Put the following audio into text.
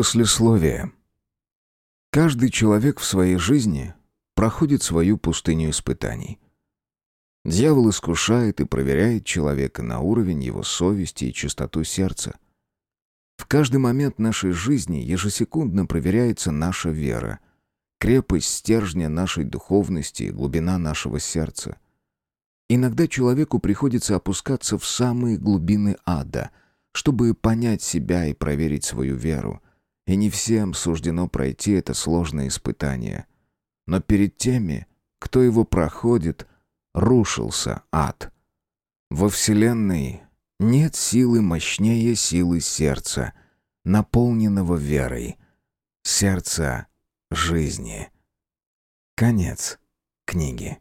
Послесловие. Каждый человек в своей жизни проходит свою пустыню испытаний. Дьявол искушает и проверяет человека на уровень его совести и чистоту сердца. В каждый момент нашей жизни ежесекундно проверяется наша вера, крепость стержня нашей духовности и глубина нашего сердца. Иногда человеку приходится опускаться в самые глубины ада, чтобы понять себя и проверить свою веру – и не всем суждено пройти это сложное испытание. Но перед теми, кто его проходит, рушился ад. Во Вселенной нет силы мощнее силы сердца, наполненного верой. Сердца жизни. Конец книги.